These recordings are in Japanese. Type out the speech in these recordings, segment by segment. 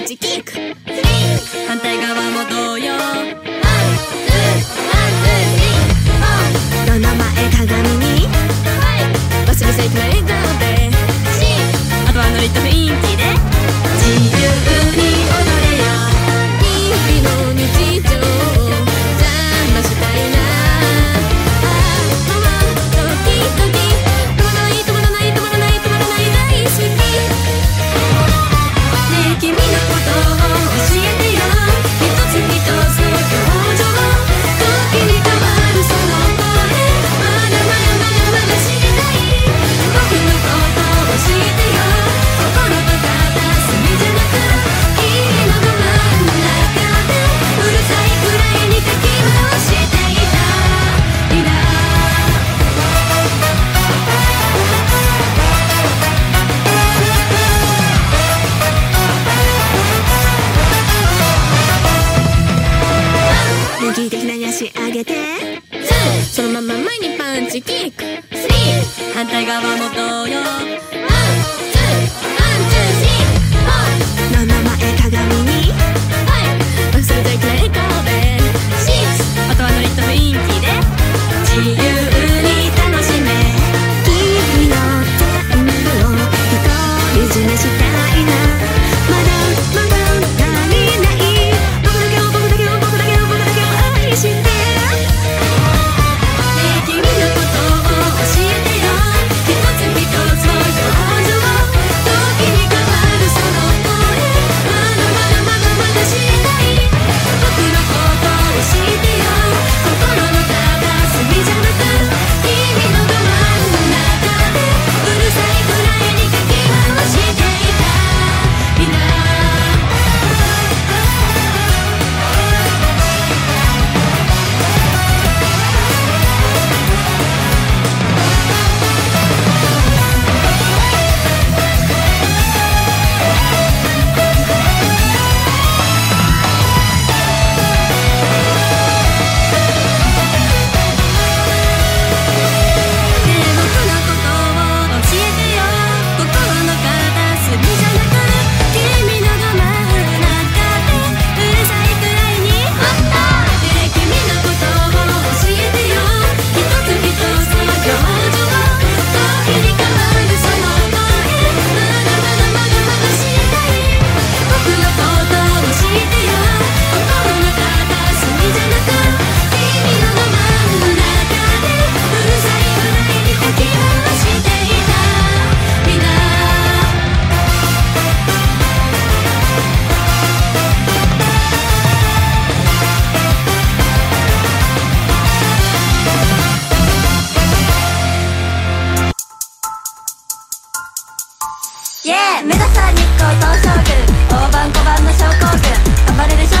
ッチキック反対側も同様。朝日光東照宮大判小判の症候群。暴れる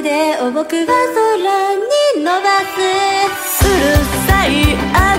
腕を僕は空に伸ばす。うるさい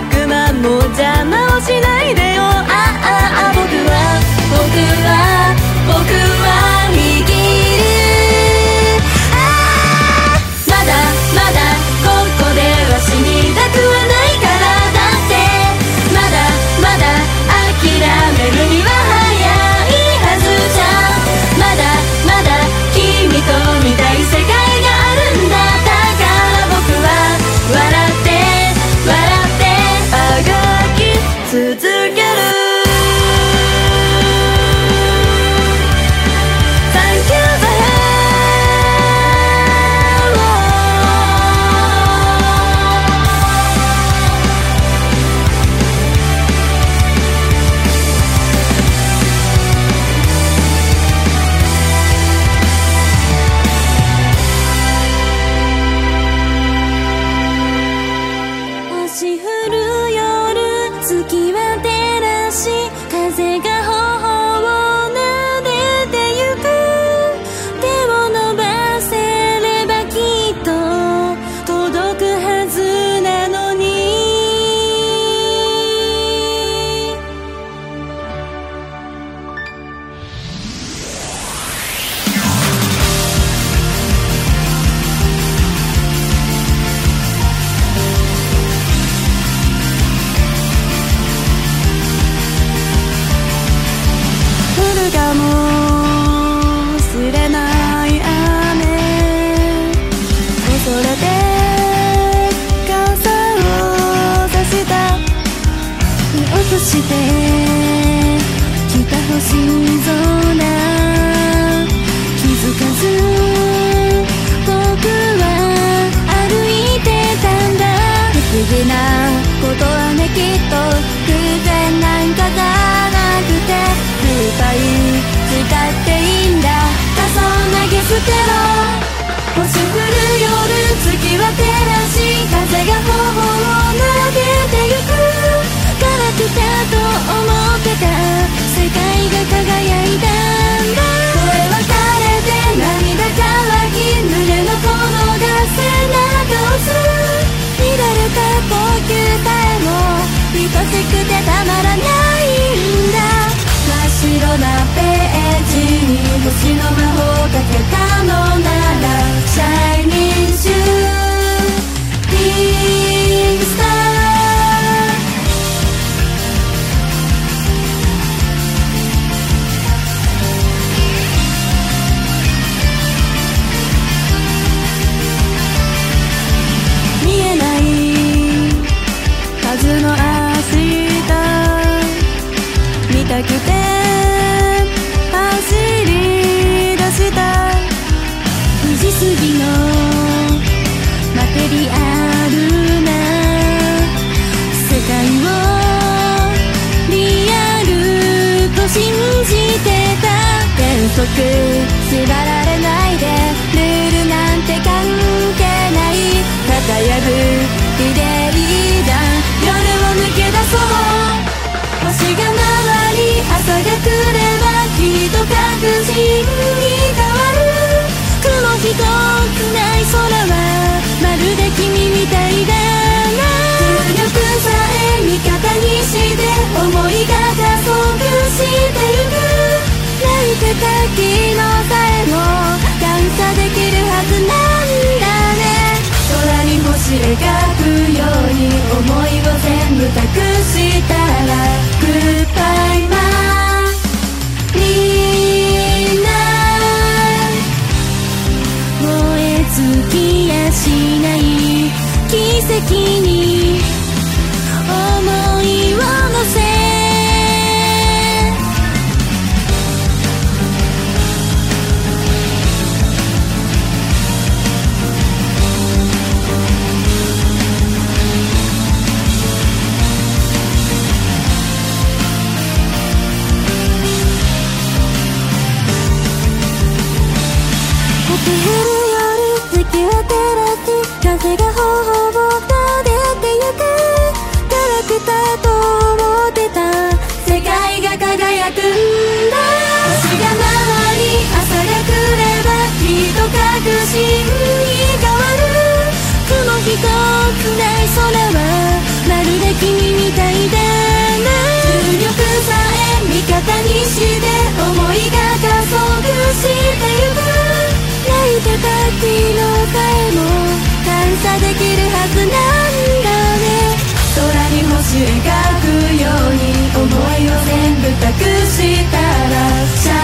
輝いたんだ。声は垂れて涙乾き胸の鼓が背中を打つ乱れた呼吸も愛しくてたまらないんだ。真っ白なページに星の魔法をかけたのなら Shining Shoe 則縛られないでルールなんて関係ない型破りでいいじゃん夜を抜け出そう星が回り朝が来ればきっと確信に変わる雲一つない空はまるで君みたいだな風力さえ味方にして思いが加速してゆくいてた昨日さえも感謝できるはずなんだね。空に星描くように思いを全部託したらグッバイマン。みんな。燃え尽きやしない。奇跡に確信に変わる雲一つない空はまるで君みたいだな重力さえ味方にして思いが加速してゆく泣いてた昨日さえも感謝できるはずなんだね空に星描くように思いを全部託したらシャ